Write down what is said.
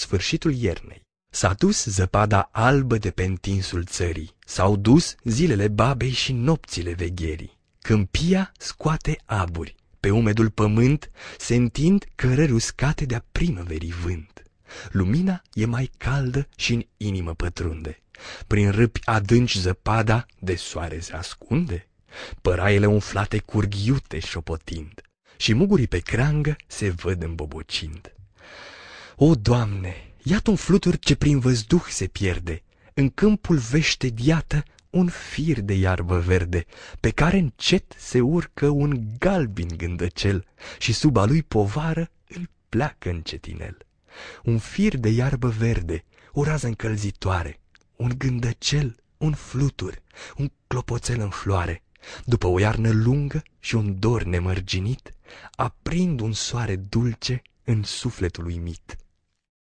sfârșitul iernei. S-a dus zăpada albă de pe întinsul țării, s-au dus zilele babei și nopțile vegherii. Câmpia scoate aburi, pe umedul pământ se întind cărări uscate de-a primăverii vânt. Lumina e mai caldă și în inimă pătrunde. Prin râpi adânci zăpada de soare se ascunde. Păraiele umflate curg iute șopotind și mugurii pe creangă se văd îmbobocind. O, Doamne, iată un flutur ce prin văzduh se pierde, în câmpul vește diată un fir de iarbă verde, pe care încet se urcă un galbin gândăcel și sub a lui povară îl pleacă încetinel. Un fir de iarbă verde, o rază încălzitoare, un gândăcel, un flutur, un clopoțel în floare, după o iarnă lungă și un dor nemărginit, aprind un soare dulce în sufletul uimit.